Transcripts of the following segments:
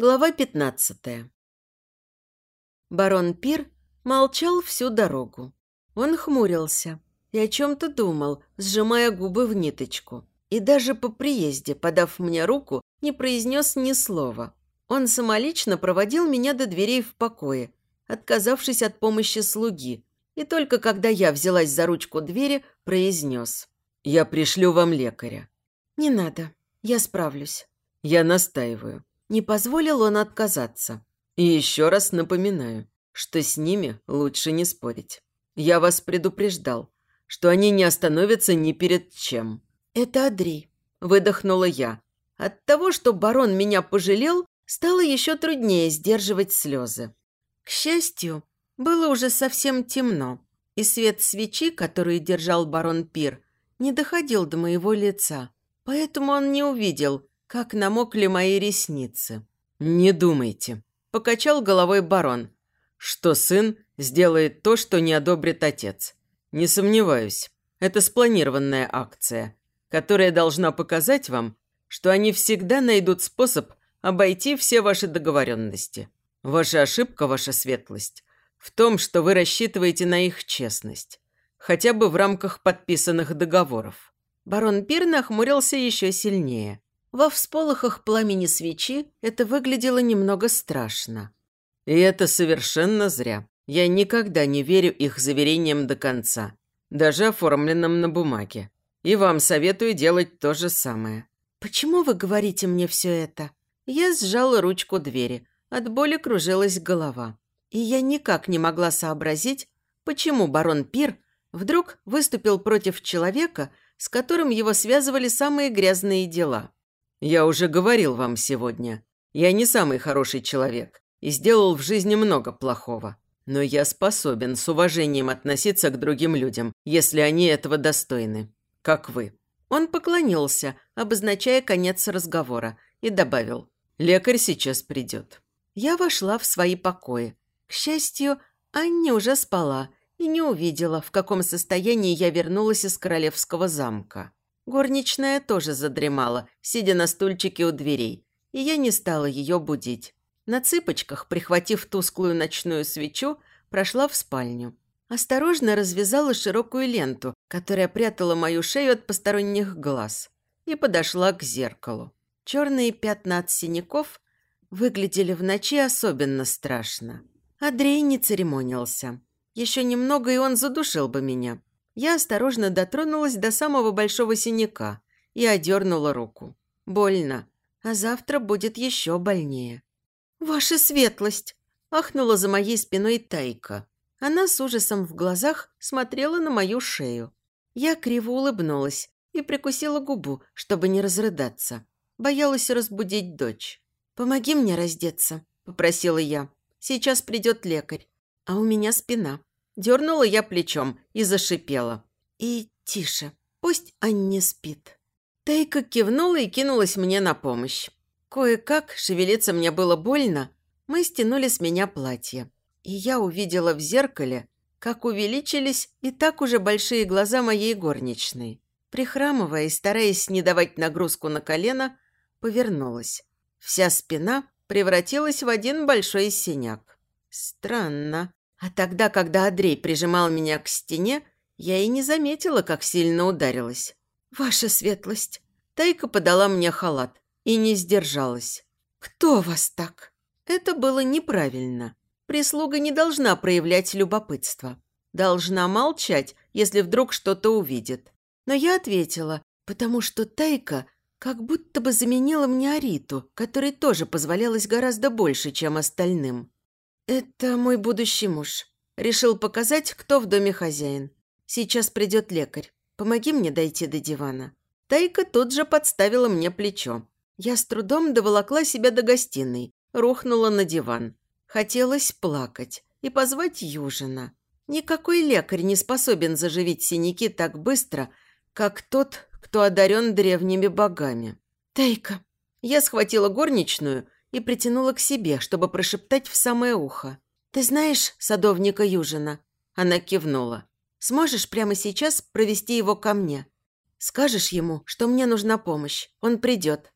Глава 15. Барон Пир молчал всю дорогу. Он хмурился и о чем-то думал, сжимая губы в ниточку. И даже по приезде, подав мне руку, не произнес ни слова. Он самолично проводил меня до дверей в покое, отказавшись от помощи слуги. И только когда я взялась за ручку двери, произнес. «Я пришлю вам лекаря». «Не надо, я справлюсь». «Я настаиваю. Не позволил он отказаться. И еще раз напоминаю, что с ними лучше не спорить. Я вас предупреждал, что они не остановятся ни перед чем. «Это Андрей», – выдохнула я. От того, что барон меня пожалел, стало еще труднее сдерживать слезы. К счастью, было уже совсем темно, и свет свечи, который держал барон Пир, не доходил до моего лица, поэтому он не увидел, как намокли мои ресницы. «Не думайте», – покачал головой барон, «что сын сделает то, что не одобрит отец. Не сомневаюсь, это спланированная акция, которая должна показать вам, что они всегда найдут способ обойти все ваши договоренности. Ваша ошибка, ваша светлость, в том, что вы рассчитываете на их честность, хотя бы в рамках подписанных договоров». Барон Пир нахмурился еще сильнее – во всполохах пламени свечи это выглядело немного страшно. И это совершенно зря. Я никогда не верю их заверениям до конца, даже оформленным на бумаге. И вам советую делать то же самое. «Почему вы говорите мне все это?» Я сжала ручку двери. От боли кружилась голова. И я никак не могла сообразить, почему барон Пир вдруг выступил против человека, с которым его связывали самые грязные дела – я уже говорил вам сегодня. Я не самый хороший человек и сделал в жизни много плохого. Но я способен с уважением относиться к другим людям, если они этого достойны. Как вы». Он поклонился, обозначая конец разговора, и добавил «Лекарь сейчас придет». Я вошла в свои покои. К счастью, Анни уже спала и не увидела, в каком состоянии я вернулась из королевского замка. Горничная тоже задремала, сидя на стульчике у дверей, и я не стала ее будить. На цыпочках, прихватив тусклую ночную свечу, прошла в спальню. Осторожно развязала широкую ленту, которая прятала мою шею от посторонних глаз, и подошла к зеркалу. Черные пятна от синяков выглядели в ночи особенно страшно. Андрей не церемонился. Еще немного, и он задушил бы меня. Я осторожно дотронулась до самого большого синяка и одернула руку. Больно, а завтра будет еще больнее. «Ваша светлость!» – ахнула за моей спиной Тайка. Она с ужасом в глазах смотрела на мою шею. Я криво улыбнулась и прикусила губу, чтобы не разрыдаться. Боялась разбудить дочь. «Помоги мне раздеться», – попросила я. «Сейчас придет лекарь, а у меня спина». Дернула я плечом и зашипела. «И тише, пусть Анне спит». Тайка кивнула и кинулась мне на помощь. Кое-как, шевелиться мне было больно, мы стянули с меня платье. И я увидела в зеркале, как увеличились и так уже большие глаза моей горничной. Прихрамывая и стараясь не давать нагрузку на колено, повернулась. Вся спина превратилась в один большой синяк. Странно. А тогда, когда Андрей прижимал меня к стене, я и не заметила, как сильно ударилась. «Ваша светлость!» Тайка подала мне халат и не сдержалась. «Кто вас так?» Это было неправильно. Прислуга не должна проявлять любопытство. Должна молчать, если вдруг что-то увидит. Но я ответила, потому что Тайка как будто бы заменила мне Ариту, которой тоже позволялось гораздо больше, чем остальным. «Это мой будущий муж. Решил показать, кто в доме хозяин. Сейчас придет лекарь. Помоги мне дойти до дивана». Тайка тут же подставила мне плечо. Я с трудом доволокла себя до гостиной, рухнула на диван. Хотелось плакать и позвать Южина. Никакой лекарь не способен заживить синяки так быстро, как тот, кто одарен древними богами. «Тайка!» Я схватила горничную и притянула к себе, чтобы прошептать в самое ухо. «Ты знаешь садовника Южина?» Она кивнула. «Сможешь прямо сейчас провести его ко мне? Скажешь ему, что мне нужна помощь. Он придет».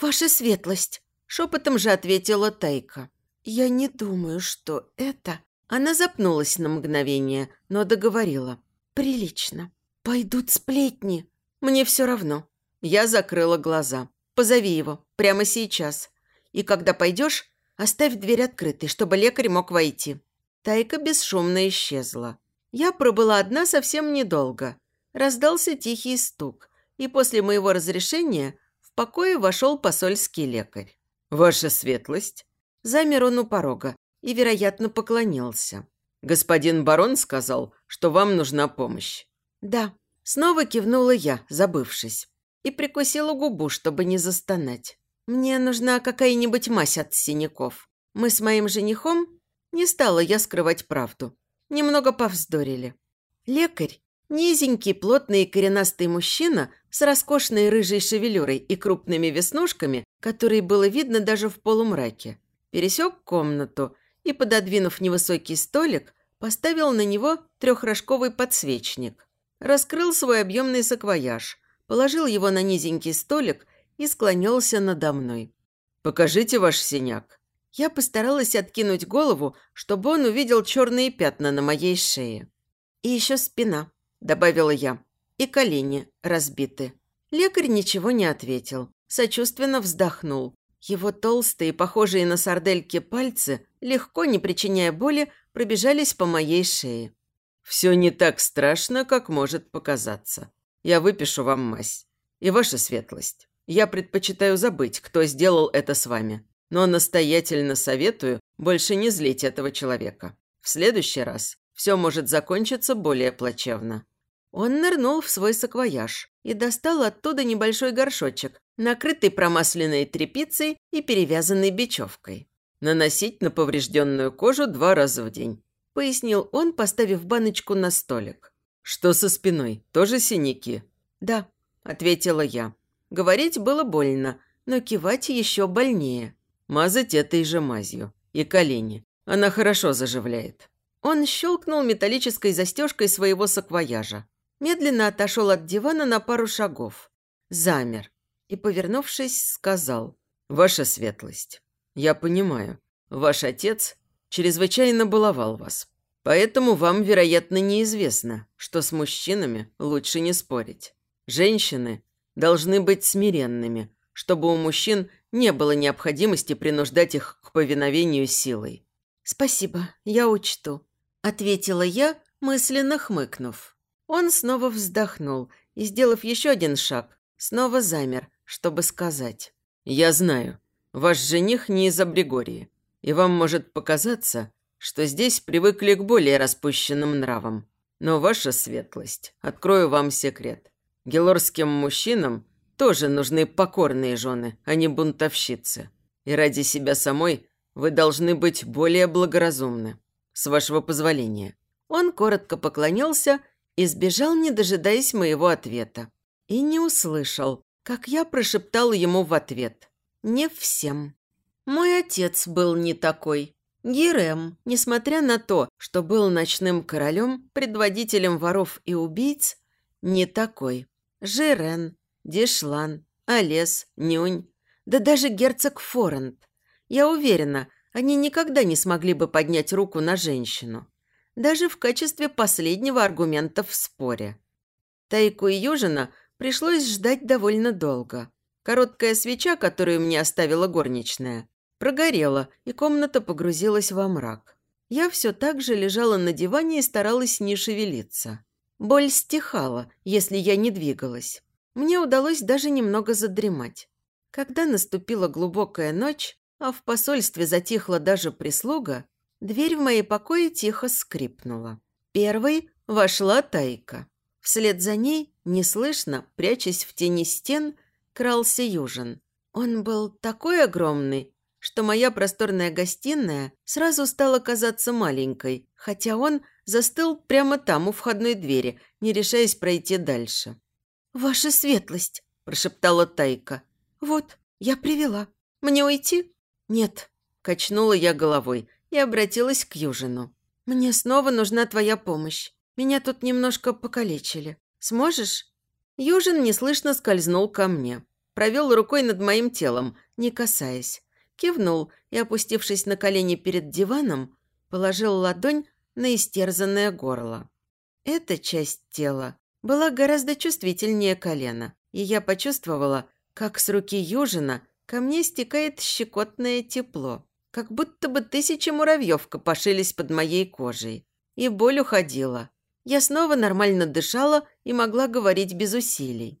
«Ваша светлость!» Шепотом же ответила Тайка. «Я не думаю, что это...» Она запнулась на мгновение, но договорила. «Прилично. Пойдут сплетни. Мне все равно». Я закрыла глаза. «Позови его. Прямо сейчас. И когда пойдешь, оставь дверь открытой, чтобы лекарь мог войти». Тайка бесшумно исчезла. Я пробыла одна совсем недолго. Раздался тихий стук, и после моего разрешения в покое вошел посольский лекарь. «Ваша светлость?» Замер он у порога и, вероятно, поклонился. «Господин барон сказал, что вам нужна помощь». «Да». Снова кивнула я, забывшись, и прикусила губу, чтобы не застонать. «Мне нужна какая-нибудь мазь от синяков. Мы с моим женихом...» Не стала я скрывать правду. Немного повздорили. Лекарь, низенький, плотный и коренастый мужчина с роскошной рыжей шевелюрой и крупными веснушками, которые было видно даже в полумраке, пересек комнату и, пододвинув невысокий столик, поставил на него трехрожковый подсвечник. Раскрыл свой объемный саквояж, положил его на низенький столик и склонился надо мной. «Покажите ваш синяк». Я постаралась откинуть голову, чтобы он увидел черные пятна на моей шее. «И еще спина», – добавила я, – «и колени разбиты». Лекарь ничего не ответил, сочувственно вздохнул. Его толстые, похожие на сардельки пальцы, легко, не причиняя боли, пробежались по моей шее. «Все не так страшно, как может показаться. Я выпишу вам мазь. И ваша светлость. Я предпочитаю забыть, кто сделал это с вами но настоятельно советую больше не злить этого человека. В следующий раз все может закончиться более плачевно». Он нырнул в свой саквояж и достал оттуда небольшой горшочек, накрытый промасленной тряпицей и перевязанный бечевкой. «Наносить на поврежденную кожу два раза в день», – пояснил он, поставив баночку на столик. «Что со спиной? Тоже синяки?» «Да», – ответила я. Говорить было больно, но кивать еще больнее. Мазать этой же мазью. И колени. Она хорошо заживляет. Он щелкнул металлической застежкой своего саквояжа. Медленно отошел от дивана на пару шагов. Замер. И, повернувшись, сказал. «Ваша светлость, я понимаю, ваш отец чрезвычайно баловал вас. Поэтому вам, вероятно, неизвестно, что с мужчинами лучше не спорить. Женщины должны быть смиренными, чтобы у мужчин не было необходимости принуждать их к повиновению силой. «Спасибо, я учту», – ответила я, мысленно хмыкнув. Он снова вздохнул и, сделав еще один шаг, снова замер, чтобы сказать. «Я знаю, ваш жених не из Абригории, и вам может показаться, что здесь привыкли к более распущенным нравам. Но ваша светлость, открою вам секрет. Гелорским мужчинам тоже нужны покорные жены, а не бунтовщицы. И ради себя самой вы должны быть более благоразумны. С вашего позволения». Он коротко поклонился и сбежал, не дожидаясь моего ответа. И не услышал, как я прошептал ему в ответ. «Не всем». Мой отец был не такой. Герем, несмотря на то, что был ночным королем, предводителем воров и убийц, не такой. Жирен, Дишлан, Олес, Нюнь, да даже герцог Форент. Я уверена, они никогда не смогли бы поднять руку на женщину. Даже в качестве последнего аргумента в споре. Тайку и Южина пришлось ждать довольно долго. Короткая свеча, которую мне оставила горничная, прогорела, и комната погрузилась во мрак. Я все так же лежала на диване и старалась не шевелиться. Боль стихала, если я не двигалась. Мне удалось даже немного задремать. Когда наступила глубокая ночь, а в посольстве затихла даже прислуга, дверь в мои покои тихо скрипнула. Первой вошла Тайка. Вслед за ней, неслышно, прячась в тени стен, крался Южин. Он был такой огромный, что моя просторная гостиная сразу стала казаться маленькой, хотя он застыл прямо там, у входной двери, не решаясь пройти дальше. «Ваша светлость», – прошептала Тайка. «Вот, я привела. Мне уйти?» «Нет», – качнула я головой и обратилась к Южину. «Мне снова нужна твоя помощь. Меня тут немножко покалечили. Сможешь?» Южин неслышно скользнул ко мне. Провел рукой над моим телом, не касаясь. Кивнул и, опустившись на колени перед диваном, положил ладонь на истерзанное горло. Эта часть тела была гораздо чувствительнее колена, и я почувствовала, как с руки Южина ко мне стекает щекотное тепло, как будто бы тысячи муравьев копошились под моей кожей. И боль уходила. Я снова нормально дышала и могла говорить без усилий.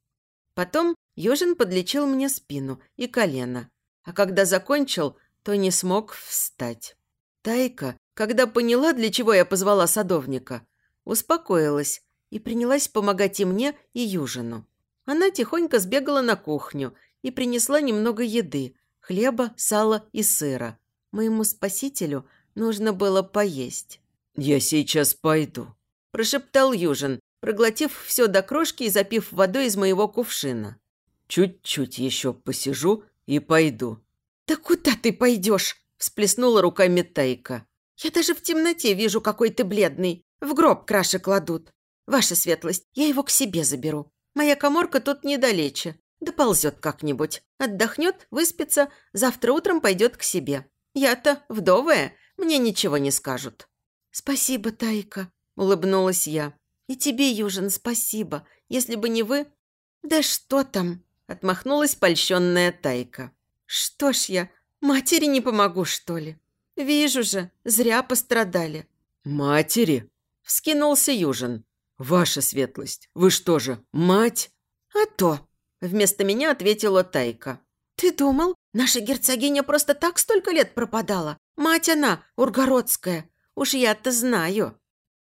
Потом Южин подлечил мне спину и колено, а когда закончил, то не смог встать. Тайка, когда поняла, для чего я позвала садовника, успокоилась и принялась помогать и мне, и Южину. Она тихонько сбегала на кухню и принесла немного еды, хлеба, сала и сыра. Моему спасителю нужно было поесть. «Я сейчас пойду», – прошептал Южин, проглотив все до крошки и запив водой из моего кувшина. «Чуть-чуть еще посижу и пойду». «Да куда ты пойдешь?» – всплеснула руками Тайка. «Я даже в темноте вижу, какой ты бледный. В гроб краши кладут. Ваша светлость, я его к себе заберу. Моя коморка тут недалече. Доползет как-нибудь. Отдохнет, выспится, завтра утром пойдет к себе. Я-то вдовая, мне ничего не скажут». «Спасибо, Тайка», – улыбнулась я. «И тебе, Южин, спасибо. Если бы не вы...» «Да что там?» – отмахнулась польщенная Тайка. «Что ж я, матери не помогу, что ли? Вижу же, зря пострадали». «Матери?» – вскинулся Южин. «Ваша светлость, вы что же, мать?» «А то!» – вместо меня ответила Тайка. «Ты думал, наша герцогиня просто так столько лет пропадала? Мать она, ургородская. Уж я-то знаю».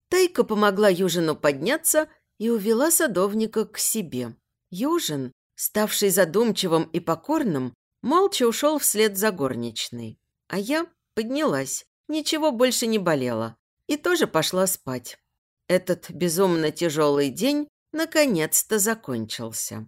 Тайка помогла Южину подняться и увела садовника к себе. Южин, ставший задумчивым и покорным, молча ушел вслед за горничной. А я поднялась, ничего больше не болело, и тоже пошла спать. Этот безумно тяжелый день наконец-то закончился.